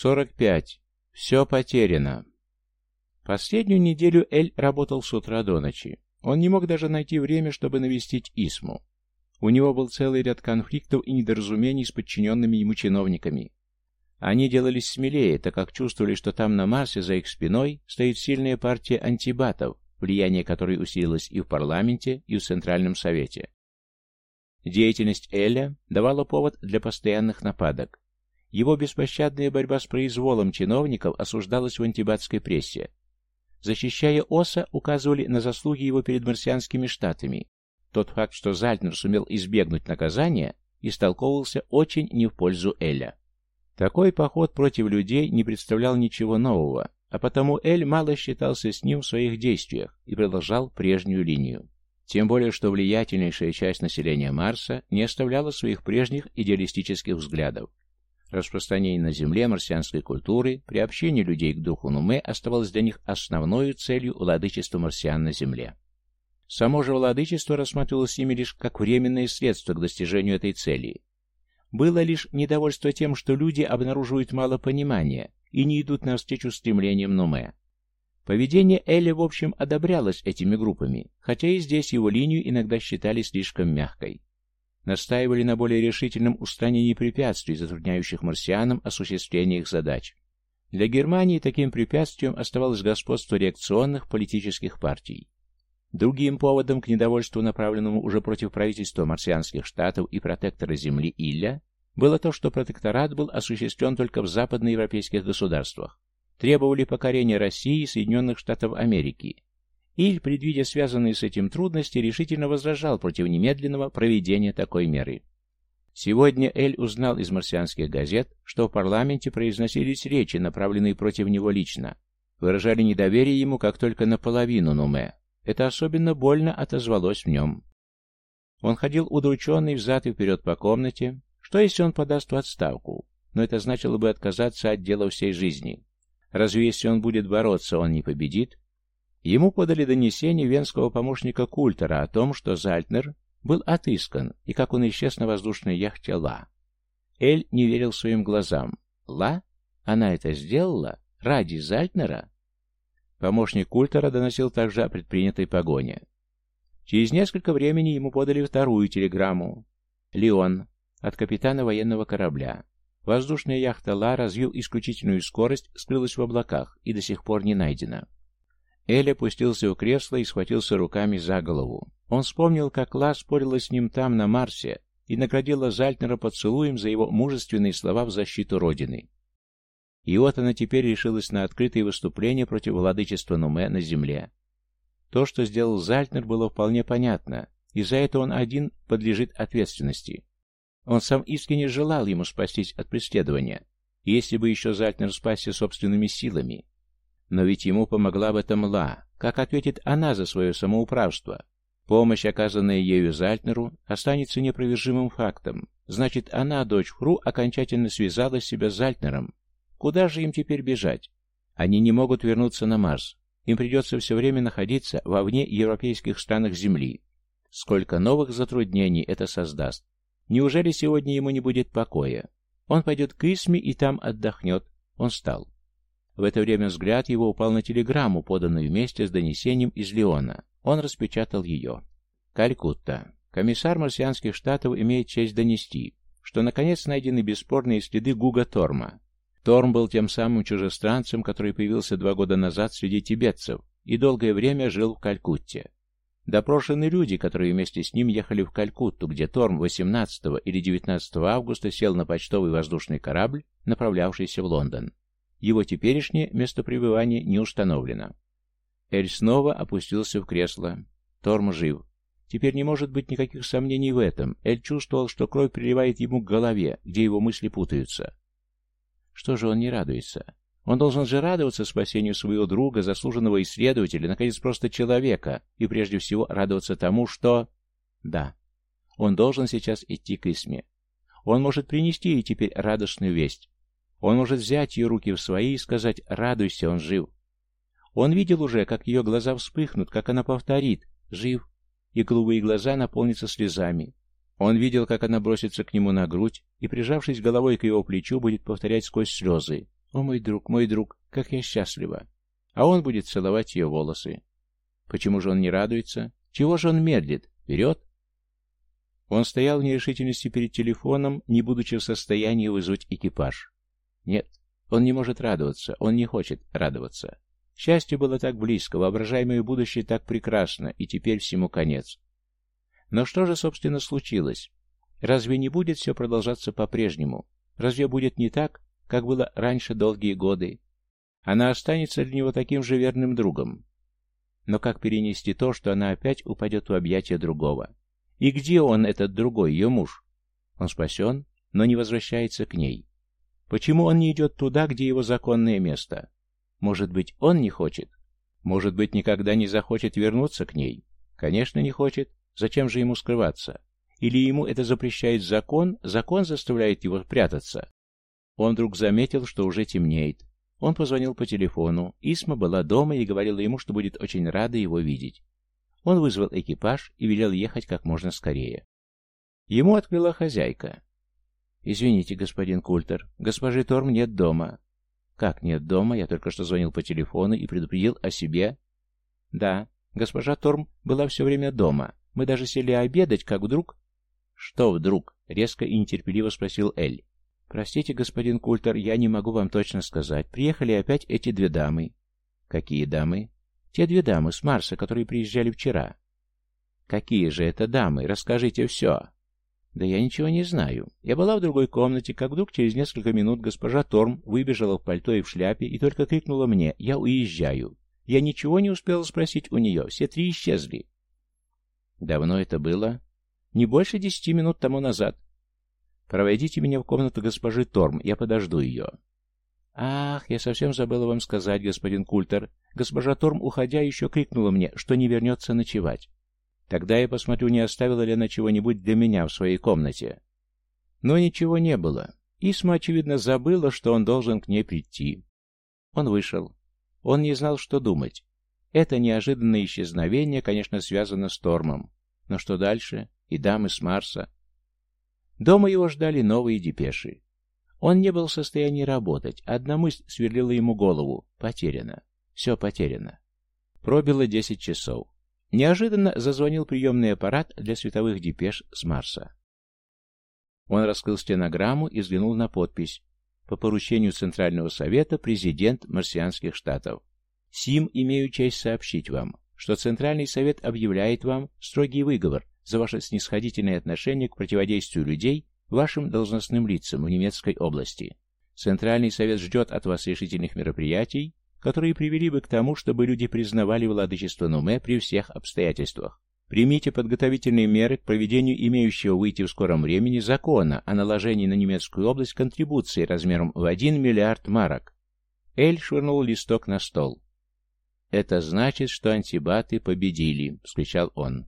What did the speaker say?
45. Все потеряно. Последнюю неделю Эль работал с утра до ночи. Он не мог даже найти время, чтобы навестить Исму. У него был целый ряд конфликтов и недоразумений с подчиненными ему чиновниками. Они делались смелее, так как чувствовали, что там на Марсе за их спиной стоит сильная партия антибатов, влияние которой усилилось и в парламенте, и в Центральном Совете. Деятельность Эля давала повод для постоянных нападок. Его беспощадная борьба с произволом чиновников осуждалась в антибатской прессе. Защищая Оса, указывали на заслуги его перед марсианскими штатами. Тот факт, что Зальтнер сумел избегнуть наказания, истолковывался очень не в пользу Эля. Такой поход против людей не представлял ничего нового, а потому Эль мало считался с ним в своих действиях и продолжал прежнюю линию. Тем более, что влиятельнейшая часть населения Марса не оставляла своих прежних идеалистических взглядов. Распространение на Земле марсианской культуры, приобщение людей к духу Нуме оставалось для них основной целью владычества марсиан на Земле. Само же владычество рассматривалось ими лишь как временное средство к достижению этой цели, было лишь недовольство тем, что люди обнаруживают мало понимания и не идут навстречу стремлениям Нуме. Поведение Эля, в общем, одобрялось этими группами, хотя и здесь его линию иногда считали слишком мягкой. Настаивали на более решительном устранении препятствий, затрудняющих марсианам осуществление их задач. Для Германии таким препятствием оставалось господство реакционных политических партий. Другим поводом к недовольству, направленному уже против правительства марсианских штатов и протектора Земли Илля, было то, что протекторат был осуществлен только в западноевропейских государствах. Требовали покорения России и Соединенных Штатов Америки. Иль, предвидя связанные с этим трудности, решительно возражал против немедленного проведения такой меры. Сегодня Эль узнал из марсианских газет, что в парламенте произносились речи, направленные против него лично. Выражали недоверие ему как только наполовину Нуме, это особенно больно отозвалось в нем. Он ходил удрученный взад и вперед по комнате. Что, если он подаст в отставку? Но это значило бы отказаться от дела всей жизни. Разве если он будет бороться, он не победит? Ему подали донесение венского помощника Культера о том, что Зальтнер был отыскан, и как он исчез на воздушной яхте Ла. Эль не верил своим глазам. Ла? Она это сделала? Ради Зальтнера? Помощник Культера доносил также о предпринятой погоне. Через несколько времени ему подали вторую телеграмму. «Леон. От капитана военного корабля. Воздушная яхта «Ла» развил исключительную скорость, скрылась в облаках и до сих пор не найдена». Эль опустился в кресло и схватился руками за голову. Он вспомнил, как Ла спорила с ним там, на Марсе, и наградила Зальтнера поцелуем за его мужественные слова в защиту Родины. И вот она теперь решилась на открытые выступления против владычества Нуме на земле. То, что сделал Зальтнер, было вполне понятно, и за это он один подлежит ответственности. Он сам искренне желал ему спастись от преследования, если бы еще Зальтнер спасся собственными силами. Но ведь ему помогла в этом Ла. Как ответит она за свое самоуправство? Помощь, оказанная ею Зальтнеру, останется непровержимым фактом. Значит, она, дочь Фру, окончательно связала себя с Зальтнером, Куда же им теперь бежать? Они не могут вернуться на Марс. Им придется все время находиться вовне европейских странах Земли. Сколько новых затруднений это создаст. Неужели сегодня ему не будет покоя? Он пойдет к Исме и там отдохнет. Он встал. В это время взгляд его упал на телеграмму, поданную вместе с донесением из Леона. Он распечатал ее. Калькутта. Комиссар марсианских штатов имеет честь донести, что наконец найдены бесспорные следы Гуга Торма, Торм был тем самым чужестранцем, который появился два года назад среди тибетцев и долгое время жил в Калькутте. Допрошены люди, которые вместе с ним ехали в Калькутту, где Торм 18 или 19 августа сел на почтовый воздушный корабль, направлявшийся в Лондон. Его теперешнее место пребывания не установлено. Эль снова опустился в кресло. Торм жив. Теперь не может быть никаких сомнений в этом. Эль чувствовал, что кровь приливает ему к голове, где его мысли путаются. Что же он не радуется? Он должен же радоваться спасению своего друга, заслуженного исследователя, наконец, просто человека, и прежде всего радоваться тому, что... Да, он должен сейчас идти к Исме. Он может принести ей теперь радостную весть. Он может взять ее руки в свои и сказать «Радуйся, он жив». Он видел уже, как ее глаза вспыхнут, как она повторит «Жив», и голубые глаза наполнятся слезами. Он видел, как она бросится к нему на грудь и, прижавшись головой к его плечу, будет повторять сквозь слезы О, мой друг, мой друг, как я счастлива. А он будет целовать ее волосы. Почему же он не радуется? Чего же он медлит? Вперед? Он стоял в нерешительности перед телефоном, не будучи в состоянии вызвать экипаж. Нет, он не может радоваться, он не хочет радоваться. Счастье было так близко, воображаемое будущее так прекрасно, и теперь всему конец. Но что же, собственно, случилось? Разве не будет все продолжаться по-прежнему? Разве будет не так, как было раньше долгие годы? Она останется для него таким же верным другом. Но как перенести то, что она опять упадет в объятия другого? И где он, этот другой, ее муж? Он спасен, но не возвращается к ней. Почему он не идет туда, где его законное место? Может быть, он не хочет? Может быть, никогда не захочет вернуться к ней? Конечно, не хочет. Зачем же ему скрываться? Или ему это запрещает закон, закон заставляет его прятаться? Он вдруг заметил, что уже темнеет. Он позвонил по телефону. Исма была дома и говорила ему, что будет очень рада его видеть. Он вызвал экипаж и велел ехать как можно скорее. Ему открыла хозяйка. «Извините, господин Культер, госпожи Торм нет дома». «Как нет дома? Я только что звонил по телефону и предупредил о себе». «Да, госпожа Торм была все время дома. Мы даже сели обедать, как вдруг...» «Что вдруг?» — резко и нетерпеливо спросил Эль. «Простите, господин Культер, я не могу вам точно сказать. Приехали опять эти две дамы». «Какие дамы?» «Те две дамы с Марса, которые приезжали вчера». «Какие же это дамы? Расскажите все». «Да я ничего не знаю. Я была в другой комнате, как вдруг через несколько минут госпожа Торм выбежала в пальто и в шляпе и только крикнула мне «Я уезжаю». Я ничего не успела спросить у нее, все три исчезли. Давно это было? Не больше десяти минут тому назад. Проводите меня в комнату госпожи Торм, я подожду ее. Ах, я совсем забыла вам сказать, господин Культер. Госпожа Торм, уходя, еще крикнула мне, что не вернется ночевать. Тогда я посмотрю, не оставила ли она чего-нибудь для меня в своей комнате. Но ничего не было. Исма, очевидно, забыла, что он должен к ней прийти. Он вышел. Он не знал, что думать. Это неожиданное исчезновение, конечно, связано с Тормом. Но что дальше? И дамы с Марса. Дома его ждали новые депеши. Он не был в состоянии работать. Одна мысль сверлила ему голову. Потеряно. Все потеряно. Пробило десять часов. Неожиданно зазвонил приемный аппарат для световых депеш с Марса. Он раскрыл стенограмму и взглянул на подпись. По поручению Центрального совета президент Марсианских штатов. Сим имею честь сообщить вам, что Центральный совет объявляет вам строгий выговор за ваше снисходительное отношение к противодействию людей вашим должностным лицам в немецкой области. Центральный совет ждет от вас решительных мероприятий, которые привели бы к тому, чтобы люди признавали владычество Нуме при всех обстоятельствах. Примите подготовительные меры к проведению имеющего выйти в скором времени закона о наложении на немецкую область контрибуции размером в 1 миллиард марок. Эль швырнул листок на стол. «Это значит, что антибаты победили», — вскричал он.